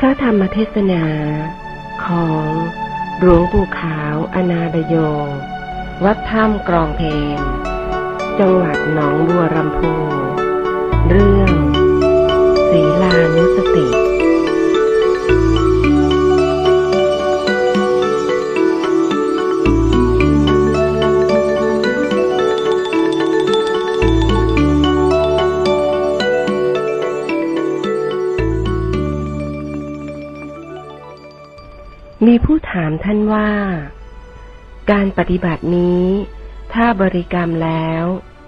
พระธรรมเทศนา ของหลวงปู่ขาวอนาบโย วัดถ้ำกรองเพนจังหวัดหนองบัวลำพูเรื่อง มีผู้ถามท่านว่า การปฏิบัตินี้ ถ้าบริกรรมแล้ว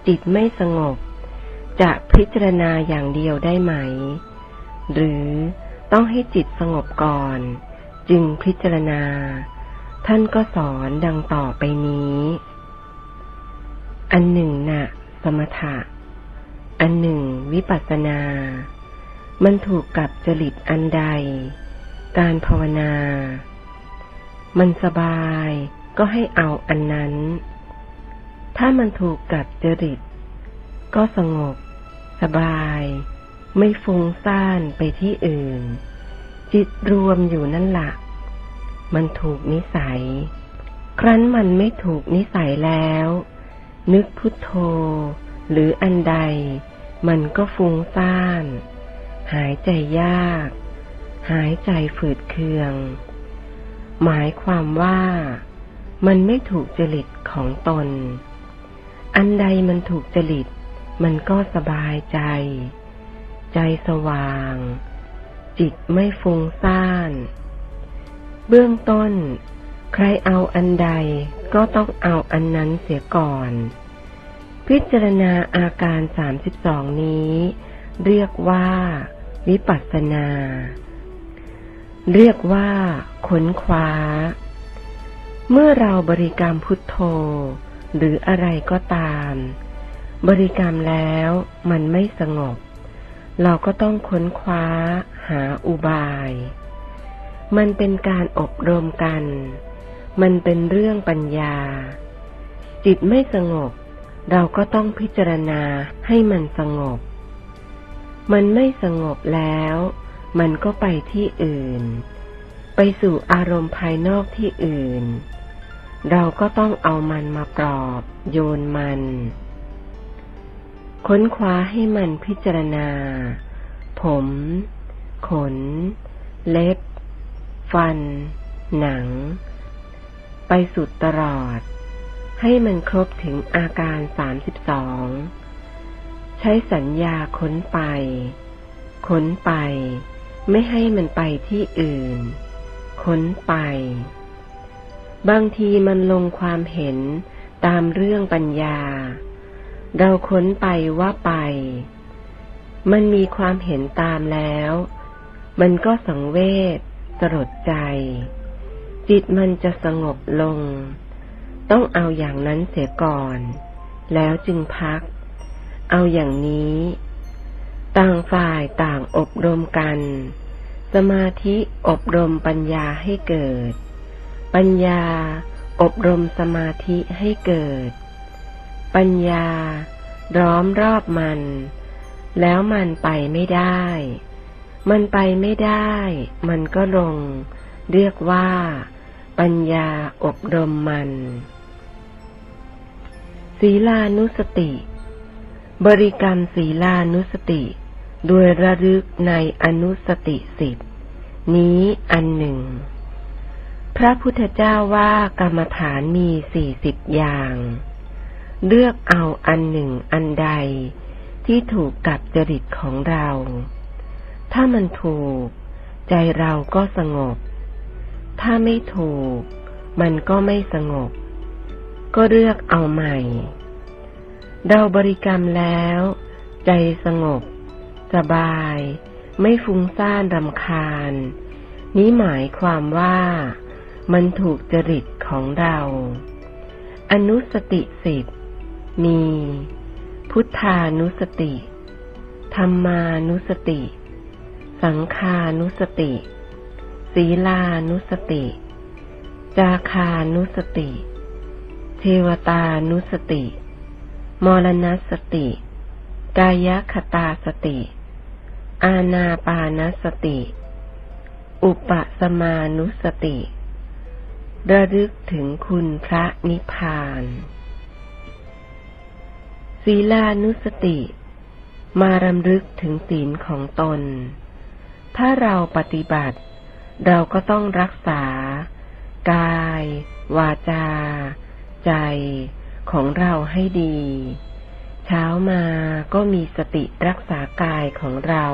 จิตไม่สงบ จะพิจารณาอย่างเดียวได้ไหม หรือต้องให้จิตสงบก่อน จึงพิจารณา ท่านก็สอนดังต่อไปนี้ อันหนึ่งนะ่ะ สมถะ อันหนึ่ง วิปัสสนา มันถูกกับจริตอันใด การภาวนา มันสบายก็ให้เอาอันนั้น ถ้ามันถูกกับจริต ก็สงบ สบาย ไม่ฟุ้งซ่านไปที่อื่น จิตรวมอยู่นั่นละมันถูกนิสัย ครั้นมันไม่ถูกนิสัยแล้ว นึกพุทโธ หรืออันใด มันก็ฟุ้งซ่าน หายใจยาก หายใจฝืดเคือง หมายความว่ามันไม่ถูกจริตของตน อันใดมันถูกจริต มันก็สบายใจ ใจสว่าง จิตไม่ฟุ้งซ่าน เบื้องต้น ใครเอาอันใดก็ต้องเอาอันนั้นเสียก่อน พิจารณาอาการสามสิบสองนี้ เรียกว่า วิปัสสนา เรียกว่าค้นคว้าเมื่อเราบริกรรมพุทโธ หรืออะไรก็ตาม บริกรรมแล้วมันไม่สงบ เราก็ต้องค้นคว้าหาอุบาย มันเป็นการอบรมกัน มันเป็นเรื่องปัญญา จิตไม่สงบ เราก็ต้องพิจารณาให้มันสงบ มันไม่สงบแล้ว มันก็ไปที่อื่น ไปสู่อารมณ์ภายนอกที่อื่น เราก็ต้องเอามันมาปลอบ โยนมัน ค้นคว้าให้มันพิจารณา ผม ขน เล็บ ฟัน หนัง ไปสุดตลอด ให้มันครบถึงอาการสามสิบสองใช้สัญญาค้นไป ค้นไป ไม่ให้มันไปที่อื่น ค้นไป บางทีมันลงความเห็นตามเรื่องปัญญา เราค้นไปว่าไป มันมีความเห็นตามแล้ว มันก็สังเวชสลดใจ จิตมันจะสงบลง ต้องเอาอย่างนั้นเสียก่อน แล้วจึงพัก เอาอย่างนี้ ต่างฝ่ายต่างอบรมกัน สมาธิอบรมปัญญาให้เกิด ปัญญาอบรมสมาธิให้เกิด ปัญญาร้อมรอบมัน แล้วมันไปไม่ได้ มันไปไม่ได้ มันก็ลง เรียกว่า ปัญญาอบรมมัน ศีลานุสติ บริกรรมศีลานุสติ โดยระลึกในอนุสติสิบนี้อันหนึ่ง พระพุทธเจ้าว่ากรรมฐานมีสี่สิบอย่าง เลือกเอาอันหนึ่งอันใดที่ถูกกับจริตของเรา ถ้ามันถูก ใจเราก็สงบ ถ้าไม่ถูก มันก็ไม่สงบ ก็เลือกเอาใหม่ เราบริกรรมแล้ว ใจสงบ สบาย ไม่ฟุ้งซ่านรำคาญ นี้หมายความว่ามันถูกจริตของเรา อนุสติสิบมี พุทธานุสติ ธรรมานุสติ สังคานุสติ ศีลานุสติ จาคานุสติ เทวตานุสติ มรณสติ กายคตาสติ อาณาปานสติ อุปสมานุสติ ระลึกถึงคุณพระนิพพาน ศีลานุสติ มารำลึกถึงศีลของตน ถ้าเราปฏิบัติ เราก็ต้องรักษา กาย วาจา ใจของเราให้ดี เช้ามาก็มีสติรักษากายของเรา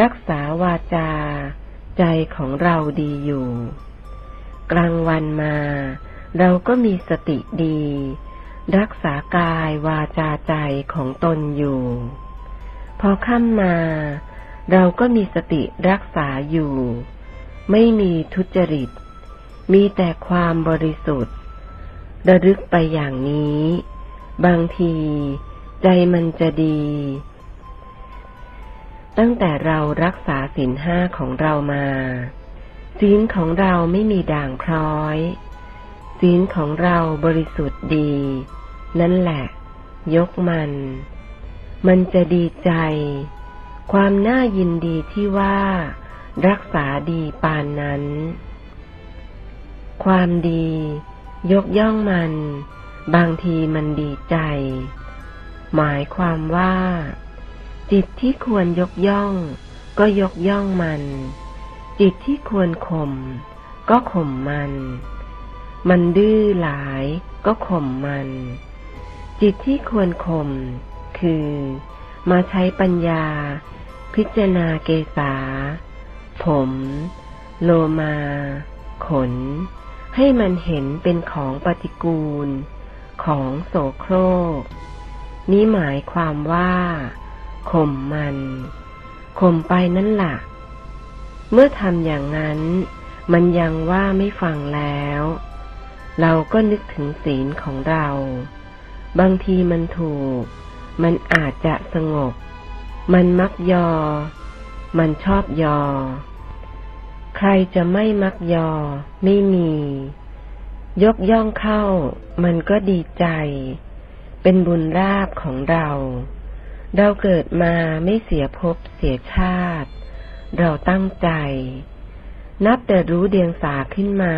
รักษาวาจา ใจของเราดีอยู่ กลางวันมา เราก็มีสติดี รักษากายวาจาใจของตนอยู่ พอค่ำมา เราก็มีสติรักษาอยู่ ไม่มีทุจริต มีแต่ความบริสุทธิ์ ระลึกไปอย่างนี้ บางที ใจมันจะดี ตั้งแต่เรารักษาศีลห้าของเรามาศีลของเราไม่มีด่างพร้อยศีลของเราบริสุทธิ์ดี นั่นแหละ ยกมัน มันจะดีใจ ความน่ายินดีที่ว่า รักษาดีปานนั้น ความดี ยกย่องมัน บางทีมันดีใจ หมายความว่า จิตที่ควรยกย่อง ก็ยกย่องมัน จิตที่ควรข่มก็ข่มมัน มันดื้อหลายก็ข่มมัน จิตที่ควรข่มคือ มาใช้ปัญญา พิจารณาเกษาผม โลมา ขน ให้มันเห็นเป็นของปฏิกูล ของโสโครก นี้หมายความว่าข่มมันข่มไปนั่นแหละเมื่อทำอย่างนั้น มันยังว่าไม่ฟังแล้ว เราก็นึกถึงศีลของเรา บางทีมันถูก มันอาจจะสงบ มันมักยอ มันชอบยอ ใครจะไม่มักยอ ไม่มี ยกย่องเข้า มันก็ดีใจ เป็นบุญราบของเรา เราเกิดมาไม่เสียภพเสียชาติ เราตั้งใจ นับแต่รู้เดียงสาขึ้นมา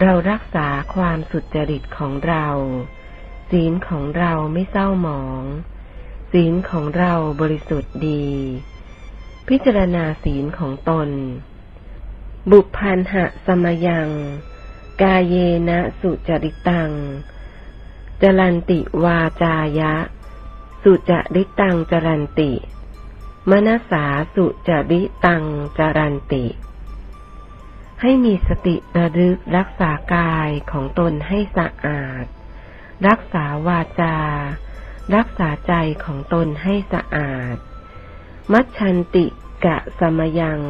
เรารักษาความสุจริตของเรา ศีลของเราไม่เศร้าหมอง ศีลของเราบริสุทธิ์ดี พิจารณาศีลของตน บุพพันหะสมยัง กาเยนะสุจริตังจลันติวาจายะ สุจริตังจรันติ มนสาสุจริตังจรันติ ให้มีสติระลึกรักษากายของตนให้สะอาด รักษาวาจา รักษาใจของตนให้สะอาด มัชชันติกะสมยัง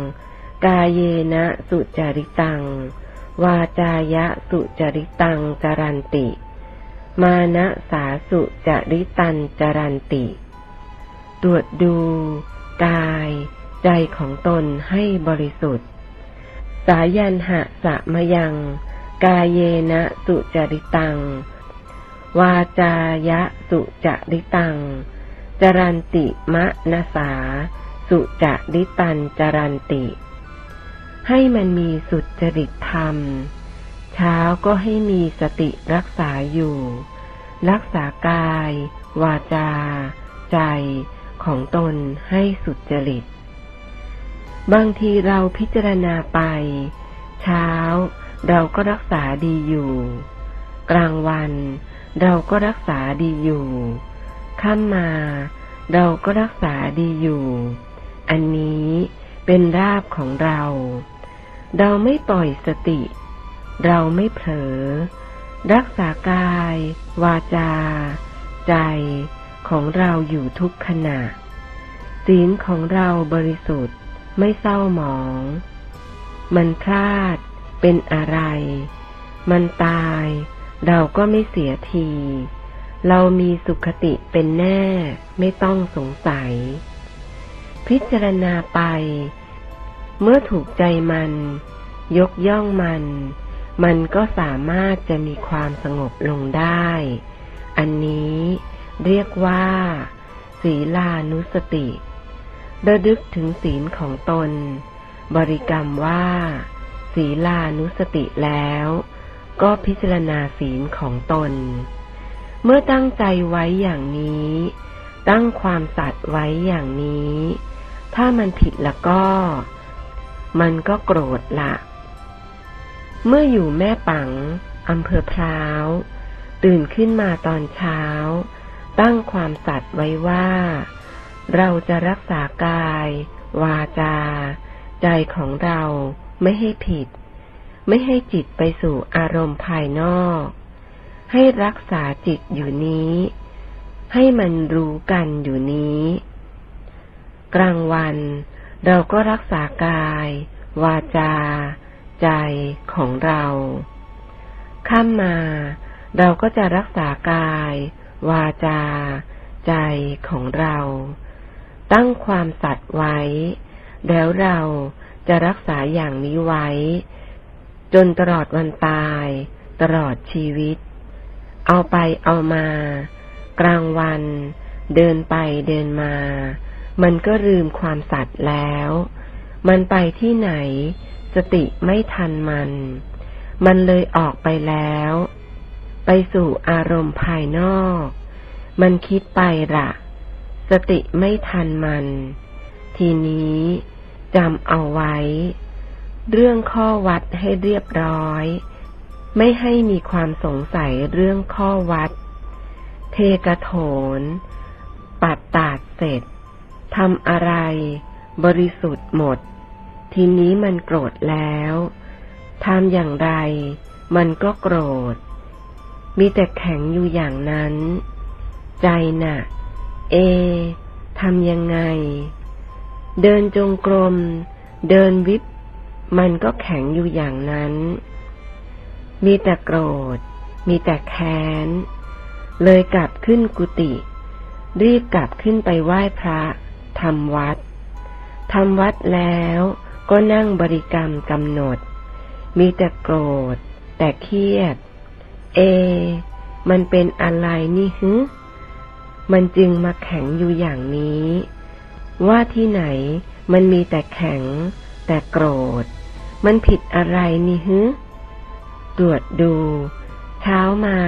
กายเยนะสุจริตัง วาจายะสุจริตังจรันติ มานะสาสุจริตันจรันติ ตรวจดู กาย ใจของตนให้บริสุทธิ์ สายันหะสะมยัง กายเยนะสุจริตัง วาจายะสุจริตัง จรันติมะนาสา สุจริตันจรันติ ให้มันมีสุดจริตธรรม เช้าก็ให้มีสติรักษาอยู่ รักษากาย วาจา ใจของตนให้สุดจริต บางทีเราพิจารณาไป เช้าเราก็รักษาดีอยู่ กลางวันเราก็รักษาดีอยู่ค่ำมาเราก็รักษาดีอยู่ อันนี้เป็นราบของเรา เราไม่ปล่อยสติ เราไม่เผลอ รักษากาย วาจา ใจของเราอยู่ทุกขณะ ศีลของเราบริสุทธิ์ไม่เศร้าหมอง มันพลาดเป็นอะไร มันตาย เราก็ไม่เสียที เรามีสุขติเป็นแน่ไม่ต้องสงสัย พิจารณาไป เมื่อถูกใจมัน ยกย่องมัน มันก็สามารถจะมีความสงบลงได้ อันนี้เรียกว่าศีลานุสติ ระลึกถึงศีลของตน บริกรรมว่าศีลานุสติแล้ว ก็พิจารณาศีลของตน เมื่อตั้งใจไว้อย่างนี้ ตั้งความสัตย์ไว้อย่างนี้ ถ้ามันผิดแล้วก็ มันก็โกรธละ เมื่ออยู่แม่ปังอำเภอพร้าว ตื่นขึ้นมาตอนเช้า ตั้งความสัตย์ไว้ว่า เราจะรักษากาย วาจา ใจของเราไม่ให้ผิด ไม่ให้จิตไปสู่อารมณ์ภายนอก ให้รักษาจิตอยู่นี้ ให้มันรู้กันอยู่นี้ กลางวัน เราก็รักษากาย วาจา ใจของเราข้ามมา เราก็จะรักษากาย วาจา ใจของเรา ตั้งความสัตย์ไว้ แล้วเราจะรักษาอย่างนี้ไว้ จนตลอดวันตาย ตลอดชีวิต เอาไปเอามา กลางวัน เดินไปเดินมา มันก็ลืมความสัตย์แล้ว มันไปที่ไหน สติไม่ทันมัน มันเลยออกไปแล้ว ไปสู่อารมณ์ภายนอก มันคิดไปละสติไม่ทันมัน ทีนี้จำเอาไว้ เรื่องข้อวัดให้เรียบร้อย ไม่ให้มีความสงสัยเรื่องข้อวัด เทกระโถน ปัดตาดเสร็จ ทำอะไร บริสุทธิ์หมด ทีนี้มันโกรธแล้วทำอย่างไร มันก็โกรธ มีแต่แข็งอยู่อย่างนั้น ใจน่ะ เอทำยังไง เดินจงกรม เดินวิบ มันก็แข็งอยู่อย่างนั้น มีแต่โกรธ มีแต่แค้น เลยกลับขึ้นกุฏิรีบกลับขึ้นไปไหว้พระ ทำวัดทำวัดแล้วก็นั่งบริกรรมกำหนด มีแต่โกรธ แต่เครียด เอ มันเป็นอะไรนี่ฮึมันจึงมาแข็งอยู่อย่างนี้ ว่าที่ไหนมันมีแต่แข็ง แต่โกรธ มันผิดอะไรนี่ฮึตรวจดู เช้ามา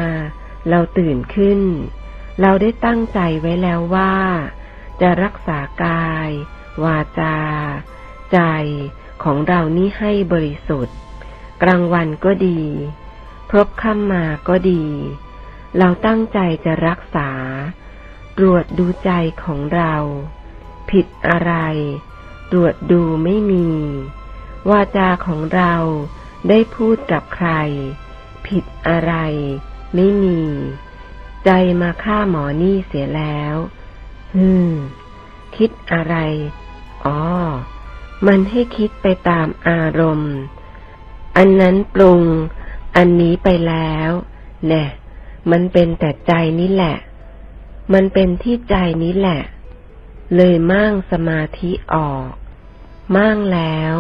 เราตื่นขึ้น เราได้ตั้งใจไว้แล้วว่า จะรักษากาย วาจา ใจของเรานี่ให้บริสุทธิ์ กลางวันก็ดี พบค่ำมาก็ดี เราตั้งใจจะรักษา ตรวจดูใจของเรา ผิดอะไร ตรวจดูไม่มี วาจาของเราได้พูดกับใคร ผิดอะไร ไม่มี ใจมาฆ่าหมอนี่เสียแล้ว ฮึมคิดอะไร อ๋อ มันให้คิดไปตามอารมณ์ อันนั้นปรุง อันนี้ไปแล้วแน่มันเป็นแต่ใจนี่แหละ มันเป็นที่ใจนี้แหละ เลยมั่งสมาธิออก มั่งแล้ว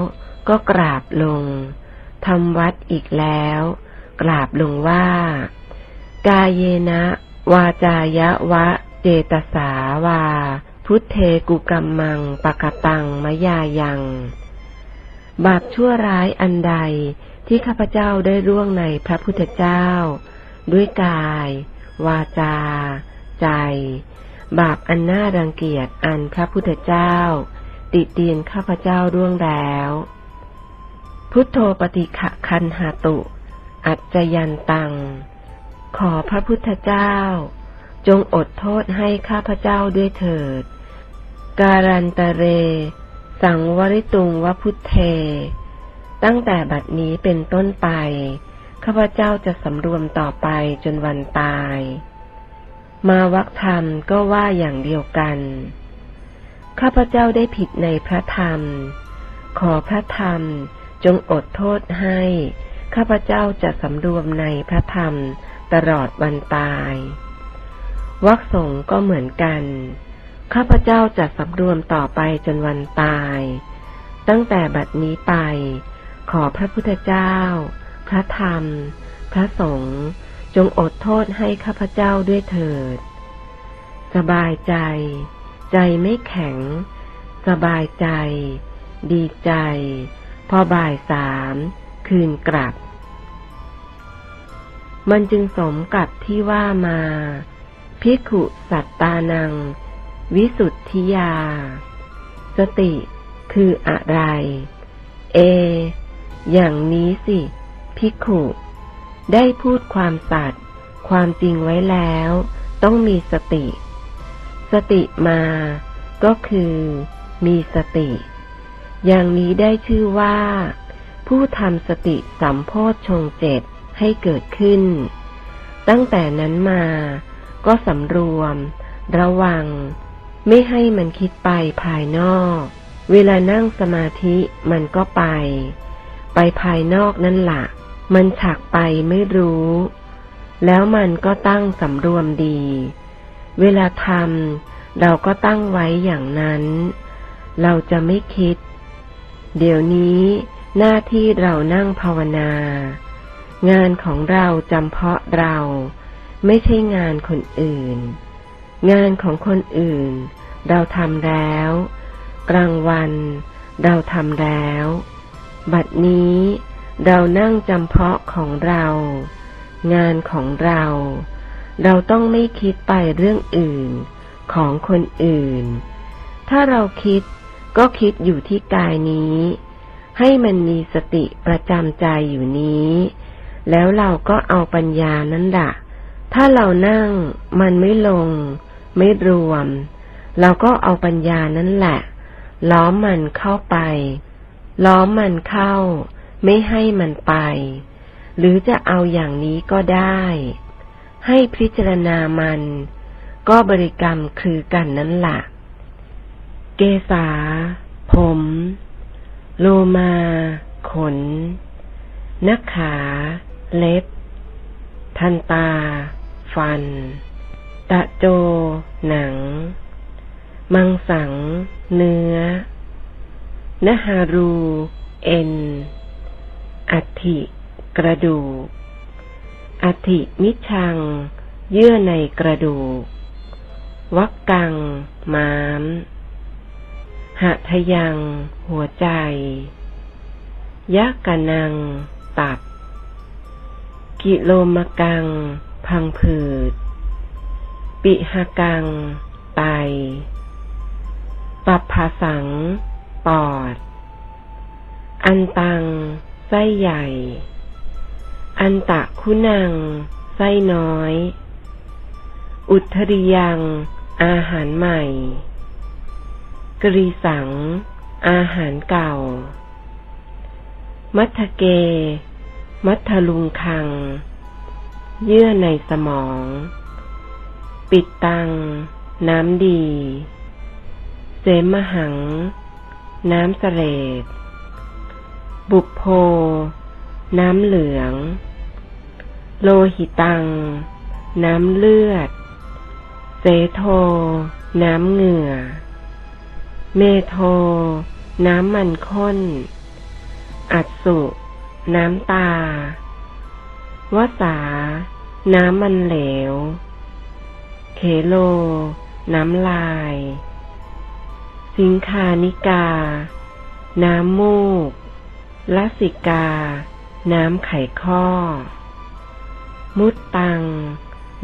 ก็กราบลงทำวัดอีกแล้ว กราบลงว่า กายเยนะ วาจายะวะ เจตสาวา พุทเทกุกรรมังปะกตังมยายัง บาปชั่วร้ายอันใดที่ข้าพเจ้าได้ร่วงในพระพุทธเจ้า ด้วยกาย วาจา ใจ บาปอันน่ารังเกียจอันพระพุทธเจ้า ติเตียนข้าพเจ้าร่วงแล้ว พุทโธปฏิขะคันหาตุ อัจจยันตัง ขอพระพุทธเจ้า จงอดโทษให้ข้าพเจ้าด้วยเถิด การันตเร สังวริตุงวพุทเท ตั้งแต่บัดนี้เป็นต้นไป ข้าพเจ้าจะสำรวมต่อไปจนวันตาย มาวักธรรมก็ว่าอย่างเดียวกัน ข้าพเจ้าได้ผิดในพระธรรม ขอพระธรรมจงอดโทษให้ ข้าพเจ้าจะสำรวมในพระธรรมตลอดวันตาย วักสงก็เหมือนกัน ข้าพเจ้าจะสำรวมต่อไปจนวันตาย ตั้งแต่บัดนี้ไป ขอพระพุทธเจ้า พระธรรม พระสงฆ์จงอดโทษให้ข้าพเจ้าด้วยเถิด สบายใจ ใจไม่แข็ง สบายใจ ดีใจ พอบ่ายสามคืนกลับ มันจึงสมกับที่ว่ามา พิขุสัตตานัง วิสุทธิยา สติคืออะไร เอ อย่างนี้สิ พิขุได้พูดความสัตย์ความจริงไว้แล้ว ต้องมีสติ สติมาก็คือ มีสติ อย่างนี้ได้ชื่อว่า ผู้ทำสติสัมโพชฌงเจ็ดให้เกิดขึ้น ตั้งแต่นั้นมา ก็สำรวม ระวัง ไม่ให้มันคิดไปภายนอก เวลานั่งสมาธิมันก็ไป ไปภายนอกนั่นละ่ะ มันฉักไปไม่รู้ แล้วมันก็ตั้งสำรวมดี เวลาทำเราก็ตั้งไว้อย่างนั้น เราจะไม่คิด เดี๋ยวนี้หน้าที่เรานั่งภาวนา งานของเราจำเพาะเรา ไม่ใช่งานคนอื่น งานของคนอื่น เราทำแล้ว กลางวัน เราทำแล้ว บัดนี้เรานั่งจำเพาะของเรา งานของเรา เราต้องไม่คิดไปเรื่องอื่นของคนอื่น ถ้าเราคิดก็คิดอยู่ที่กายนี้ ให้มันมีสติประจำใจอยู่นี้ แล้วเราก็เอาปัญญานั้นแหละ ถ้าเรานั่งมันไม่ลง ไม่รวม เราก็เอาปัญญานั่นแหละ ล้อมมันเข้าไป ล้อมมันเข้า ไม่ให้มันไป หรือจะเอาอย่างนี้ก็ได้ ให้พิจารณามัน ก็บริกรรมคือกันนั่นแหละเกษา ผม โลมา ขน นักขา เล็บ ทันตา ฟัน ตะโจ หนัง มังสัง เนื้อ นหารู เอ็น อัฐิ กระดูก อัฐิมิชัง เยื่อในกระดูก วักกัง ม้ามหะทยัง หัวใจยักกะนัง ตับ กิโลมกัง พังผืด ปิหกัง ไต ปับภาสัง ปอด อันตัง ไส้ใหญ่ อันตะคุณัง ไส้น้อย อุทริยัง อาหารใหม่ กรีสัง อาหารเก่า มัทเก มัทลุงคัง เยื่อในสมอง ปิดตัง น้ำดี เสมหัง น้ำเสลดบุพโพ น้ำเหลือง โลหิตัง น้ำเลือด เสโท น้ำเหงื่อ เมโท น้ำมันข้น อัดสุ น้ำตาวสา น้ำมันเหลว เคโล น้ำลาย สิงคานิกา น้ำมูกลสิกา น้ำไข่ข้อ มุดตัง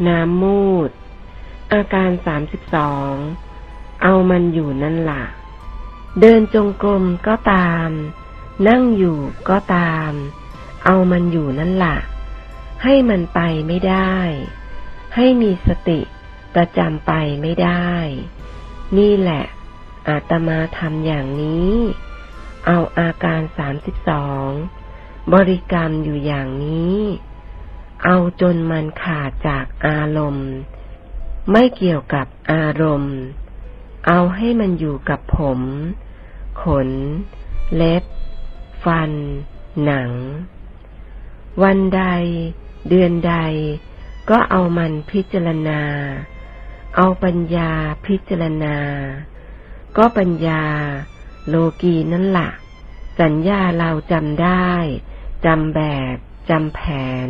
น้ำมูด อาการสามสิบสอง เอามันอยู่นั่นละ่ะ เดินจงกรมก็ตาม นั่งอยู่ก็ตาม เอามันอยู่นั่นละ่ะ ให้มันไปไม่ได้ ให้มีสติประจำไปไม่ได้ นี่แหละอาตมาทำอย่างนี้ เอาอาการสามสิบสองบริกรรมอยู่อย่างนี้ เอาจนมันขาดจากอารมณ์ ไม่เกี่ยวกับอารมณ์ เอาให้มันอยู่กับผม ขน เล็บ ฟัน หนัง วันใด เดือนใดก็เอามันพิจารณา เอาปัญญาพิจารณา ก็ปัญญา โลกีนั่นละ่ะ สัญญาเราจำได้จำแบบจำแผน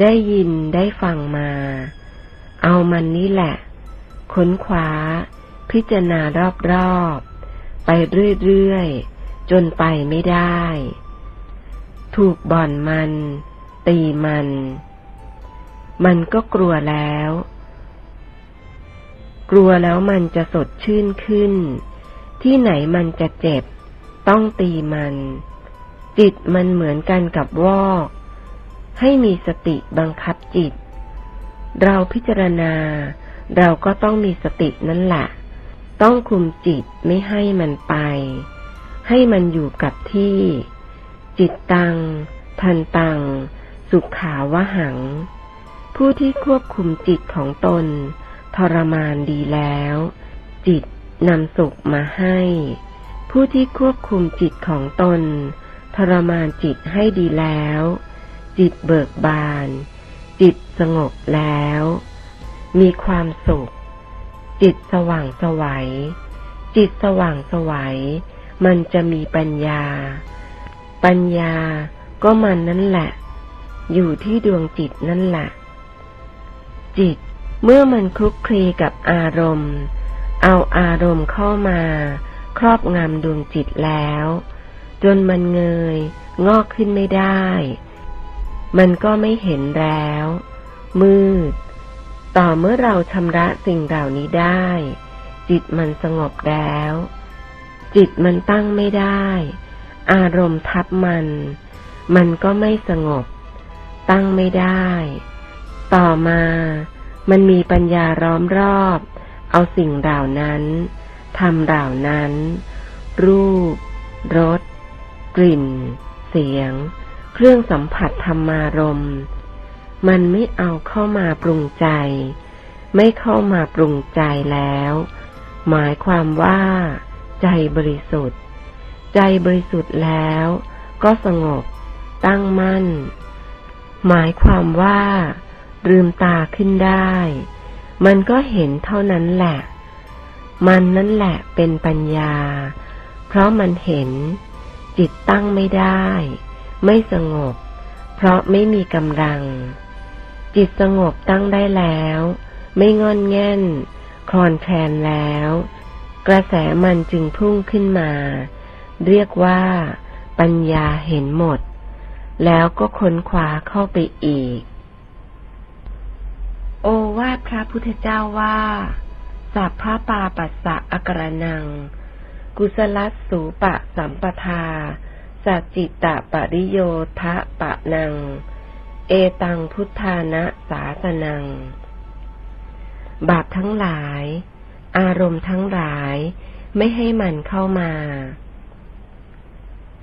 ได้ยินได้ฟังมา เอามันนี่แหละ ค้นคว้า พิจารณารอบๆ ไปเรื่อยๆ จนไปไม่ได้ ถูกบ่อนมัน ตีมัน มันก็กลัวแล้ว กลัวแล้วมันจะสดชื่นขึ้น ที่ไหนมันจะเจ็บ ต้องตีมัน จิตมันเหมือนกันกับวอก ให้มีสติบังคับจิต เราพิจารณา เราก็ต้องมีสตินั่นแหละต้องคุมจิตไม่ให้มันไป ให้มันอยู่กับที่ จิตตัง ทันตัง สุขขาวหัง ผู้ที่ควบคุมจิตของตน ทรมานดีแล้ว จิตนำสุขมาให้ ผู้ที่ควบคุมจิตของตน ทรมานจิตให้ดีแล้ว จิตเบิกบาน จิตสงบแล้ว มีความสุข จิตสว่างสวัย จิตสว่างสวัย มันจะมีปัญญา ปัญญาก็มันนั่นแหละ อยู่ที่ดวงจิตนั่นแหละจิตเมื่อมันคลุกคลีกับอารมณ์ เอาอารมณ์เข้ามา ครอบงำดวงจิตแล้ว จนมันเงย งอกขึ้นไม่ได้ มันก็ไม่เห็นแล้ว มืด ต่อเมื่อเราชำระสิ่งเหล่านี้ได้ จิตมันสงบแล้ว จิตมันตั้งไม่ได้ อารมณ์ทับมัน มันก็ไม่สงบ ตั้งไม่ได้ ต่อมามันมีปัญญาร้อมรอบ เอาสิ่งเหล่านั้นทำเหล่านั้น รูปรสกลิ่น เสียง เครื่องสัมผัสธรรมารมมันไม่เอาเข้ามาปรุงใจ ไม่เข้ามาปรุงใจแล้ว หมายความว่า ใจบริสุทธิ์ ใจบริสุทธิ์แล้ว ก็สงบ ตั้งมั่น หมายความว่า ลืมตาขึ้นได้ มันก็เห็นเท่านั้นแหละ มันนั่นแหละเป็นปัญญา เพราะมันเห็น จิตตั้งไม่ได้ ไม่สงบ เพราะไม่มีกำลัง จิตสงบตั้งได้แล้ว ไม่งอนแง่น คลอนแคลนแล้ว กระแสมันจึงพุ่งขึ้นมา เรียกว่า ปัญญาเห็นหมด แล้วก็ค้นคว้าเข้าไปอีก โอวาทพระพุทธเจ้าว่าสัพพะปาปัสสะอกรนัง กุศลสูปะสัมปทาสัจจิตะปริโยทะปะนัง เอตังพุทธานะสาสนัง บาปทั้งหลาย อารมณ์ทั้งหลายไม่ให้มันเข้ามา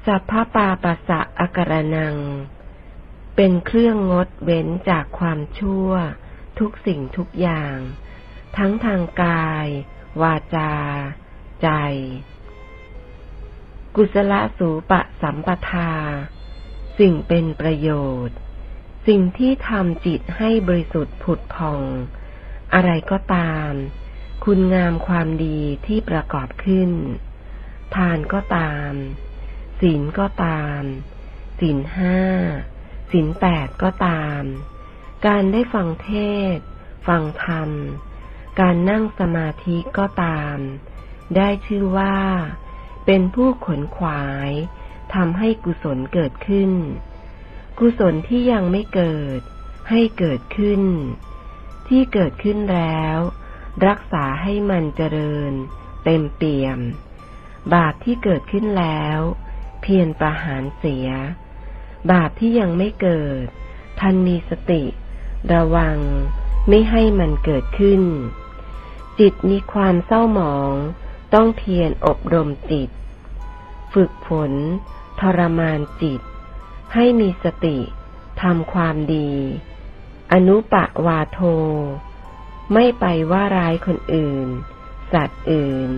สัพพปาปัสสะอกรนัง เป็นเครื่องงดเว้นจากความชั่ว ทุกสิ่งทุกอย่าง ทั้งทางกาย วาจา ใจ กุศลสูปะสัมปทา สิ่งเป็นประโยชน์ สิ่งที่ทำจิตให้บริสุทธิ์ผุดพอง อะไรก็ตาม คุณงามความดีที่ประกอบขึ้น ทานก็ตาม ศีลก็ตาม ศีลห้า ศีลแปดก็ตาม การได้ฟังเทศ ฟังธรรม การนั่งสมาธิก็ตาม ได้ชื่อว่า เป็นผู้ขนขวายทำให้กุศลเกิดขึ้น กุศลที่ยังไม่เกิด ให้เกิดขึ้น ที่เกิดขึ้นแล้ว รักษาให้มันเจริญ เต็มเปี่ยม บาปที่เกิดขึ้นแล้ว เพียรประหารเสีย บาปที่ยังไม่เกิด ท่านมีสติ ระวังไม่ให้มันเกิดขึ้น จิตมีความเศร้าหมอง ต้องเพียรอบรมจิต ฝึกฝนทรมานจิต ให้มีสติทำความดี อนุปะวาโท ไม่ไปว่าร้ายคนอื่น สัตว์อื่น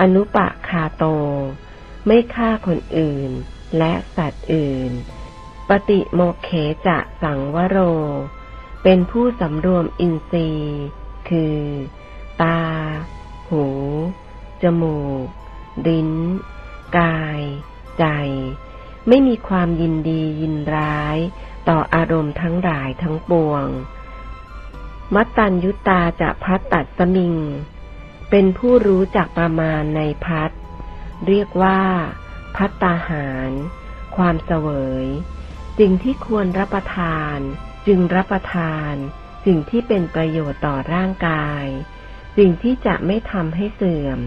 อนุปะคาโต ไม่ฆ่าคนอื่น และสัตว์อื่น ปฏิโมเขจะสังวโร เป็นผู้สำรวมอินทรีย์ คือ ตา หู จมูก ลิ้น กาย ใจ ไม่มีความยินดียินร้าย ต่ออารมณ์ทั้งหลายทั้งปวง มัตตัญยุตาจะพัดตัดสมิง เป็นผู้รู้จักประมาณในพัด เรียกว่า พัตตาหาร ความเสวย สิ่งที่ควรรับประทาน จึงรับประทาน สิ่งที่เป็นประโยชน์ต่อร่างกาย สิ่งที่จะไม่ทำให้เสื่อม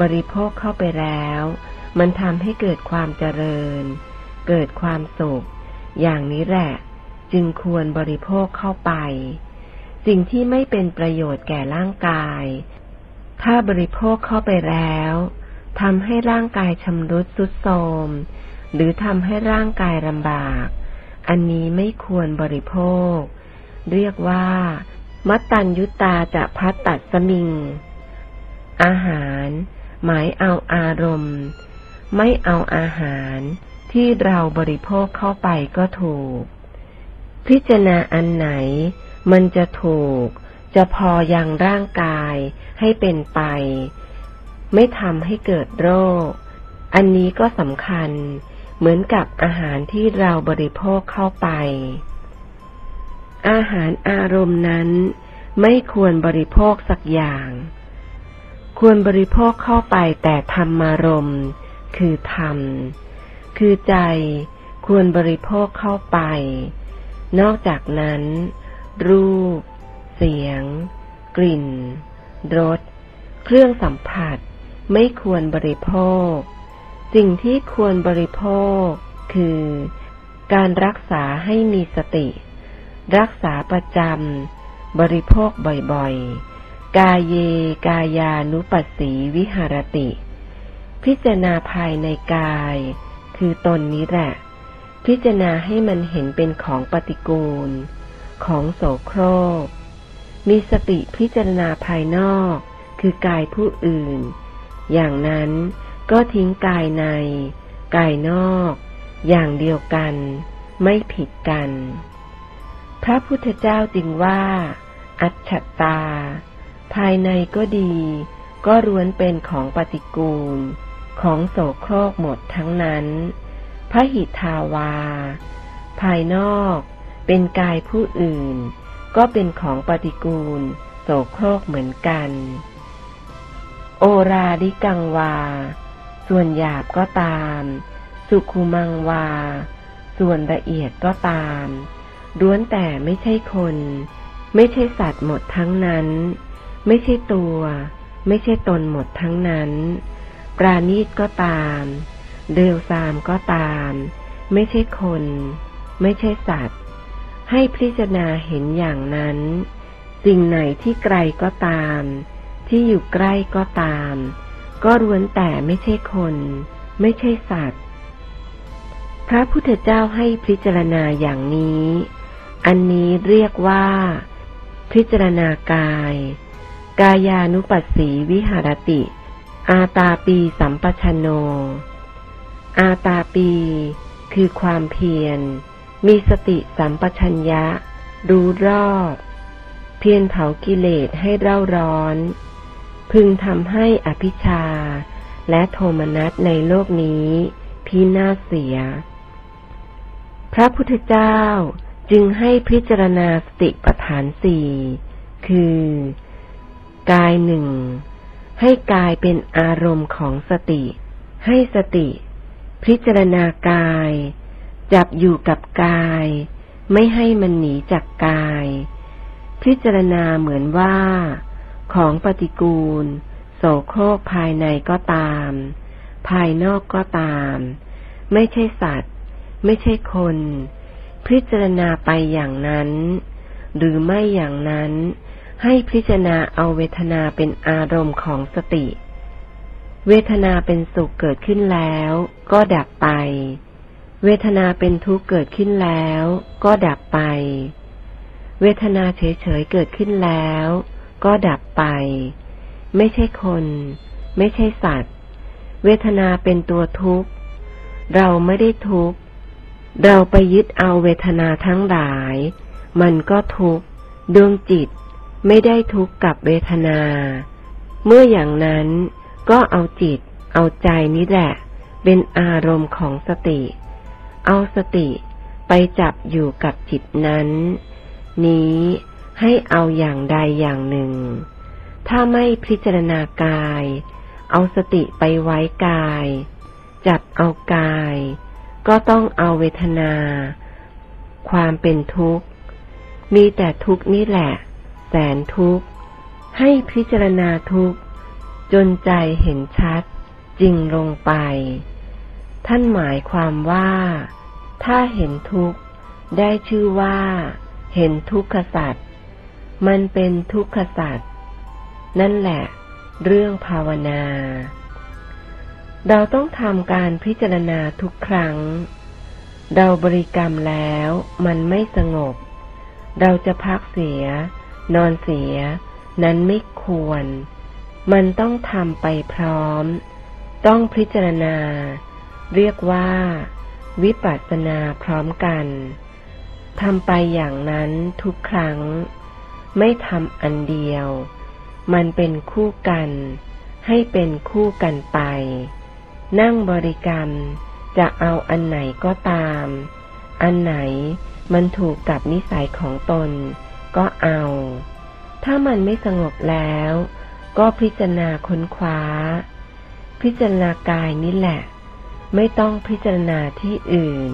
บริโภคเข้าไปแล้ว มันทำให้เกิดความเจริญ เกิดความสุข อย่างนี้แหละ จึงควรบริโภคเข้าไป สิ่งที่ไม่เป็นประโยชน์แก่ร่างกาย ถ้าบริโภคเข้าไปแล้ว ทำให้ร่างกายชำรุดสุดโทรม หรือทำให้ร่างกายลำบาก อันนี้ไม่ควรบริโภค เรียกว่า มัตตัญยุตาจะพัดตัดสมิง อาหาร หมายเอาอารมณ์ ไม่เอาอาหารที่เราบริโภคเข้าไปก็ถูก พิจารณาอันไหน มันจะถูก จะพอยังร่างกายให้เป็นไป ไม่ทำให้เกิดโรค อันนี้ก็สำคัญเหมือนกับอาหารที่เราบริโภคเข้าไป อาหารอารมณ์นั้น ไม่ควรบริโภคสักอย่าง ควรบริโภคเข้าไปแต่ธรรมารมณ์ คือธรรม คือใจควรบริโภคเข้าไป นอกจากนั้น รูป เสียง กลิ่น รส เครื่องสัมผัส ไม่ควรบริโภค สิ่งที่ควรบริโภค คือ การรักษาให้มีสติ รักษาประจำบริโภคบ่อยๆ กายเยกายานุปัสสีวิหารติ พิจารณาภายในกาย คือตนนี้แหละ พิจารณาให้มันเห็นเป็นของปฏิกูล ของโสโครกมีสติพิจารณาภายนอก คือกายผู้อื่น อย่างนั้นก็ทิ้งกายใน กายนอก อย่างเดียวกัน ไม่ผิดกัน พระพุทธเจ้าจึงว่า อัจฉตาภายในก็ดี ก็ร้วนเป็นของปฏิกูล ของโสโครกหมดทั้งนั้นพระหิทาวา ภายนอกเป็นกายผู้อื่น ก็เป็นของปฏิกูล โสโครกเหมือนกัน โอราดิกังวา ส่วนหยาบก็ตาม สุขุมังวา ส่วนละเอียดก็ตามล้วนแต่ไม่ใช่คน ไม่ใช่สัตว์หมดทั้งนั้น ไม่ใช่ตัว ไม่ใช่ตนหมดทั้งนั้น ปราณีตก็ตามเร็วซามก็ตาม ไม่ใช่คน ไม่ใช่สัตว์ ให้พิจารณาเห็นอย่างนั้น สิ่งไหนที่ไกลก็ตาม ที่อยู่ใกล้ก็ตาม ก็ร้วนแต่ไม่ใช่คน ไม่ใช่สัตว์ พระพุทธเจ้าให้พิจารณาอย่างนี้ อันนี้เรียกว่า พิจารณากาย กายานุปัสสีวิหารติ อาตาปีสัมปชโน อาตาปี คือความเพียร มีสติสัมปชัญญะ รู้รอบเพียรเผากิเลสให้เร่าร้อน พึงทำให้อภิชา และโทมนัสในโลกนี้พินาศเสีย พระพุทธเจ้าจึงให้พิจารณาสติปัฏฐานสี่คือ กายหนึ่ง ให้กายเป็นอารมณ์ของสติ ให้สติ พิจารณากาย จับอยู่กับกาย ไม่ให้มันหนีจากกาย พิจารณาเหมือนว่า ของปฏิกูล โสโครกภายในก็ตาม ภายนอกก็ตาม ไม่ใช่สัตว์ ไม่ใช่คน พิจารณาไปอย่างนั้น หรือไม่อย่างนั้น ให้พิจารณาเอาเวทนาเป็นอารมณ์ของสติ เวทนาเป็นสุขเกิดขึ้นแล้ว ก็ดับไป เวทนาเป็นทุกข์เกิดขึ้นแล้ว ก็ดับไป เวทนาเฉยๆเกิดขึ้นแล้ว ก็ดับไป ไม่ใช่คน ไม่ใช่สัตว์ เวทนาเป็นตัวทุกข์ เราไม่ได้ทุกข์ เราไปยึดเอาเวทนาทั้งหลาย มันก็ทุกข์ ดวงจิตไม่ได้ทุกข์กับเวทนา เมื่ออย่างนั้นก็เอาจิต เอาใจนี้แหละ เป็นอารมณ์ของสติ เอาสติไปจับอยู่กับจิตนั้น นี้ ให้เอาอย่างใดอย่างหนึ่ง ถ้าไม่พิจารณากาย เอาสติไปไว้กาย จับเอากาย ก็ต้องเอาเวทนา ความเป็นทุกข์ มีแต่ทุกข์นี่แหละ แสนทุกข์ ให้พิจารณาทุกข์ จนใจเห็นชัด จริงลงไป ท่านหมายความว่า ถ้าเห็นทุกข์ ได้ชื่อว่าเห็นทุกขสัตว์ มันเป็นทุกขสัตว์นั่นแหละ เรื่องภาวนา เราต้องทำการพิจารณาทุกครั้ง เราบริกรรมแล้วมันไม่สงบ เราจะพักเสีย นอนเสีย นั้นไม่ควร มันต้องทำไปพร้อม ต้องพิจารณา เรียกว่า วิปัสสนาพร้อมกันทำไปอย่างนั้นทุกครั้ง ไม่ทำอันเดียว มันเป็นคู่กัน ให้เป็นคู่กันไป นั่งบริกรรมจะเอาอันไหนก็ตาม อันไหนมันถูกกับนิสัยของตน ก็เอา ถ้ามันไม่สงบแล้ว ก็พิจารณาค้นคว้า พิจารณากายนี่แหละ ไม่ต้องพิจารณาที่อื่น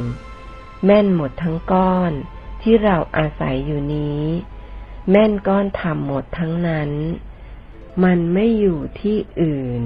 แม่นหมดทั้งก้อนที่เราอาศัยอยู่นี้ แม่นก้อนทำหมดทั้งนั้น มันไม่อยู่ที่อื่น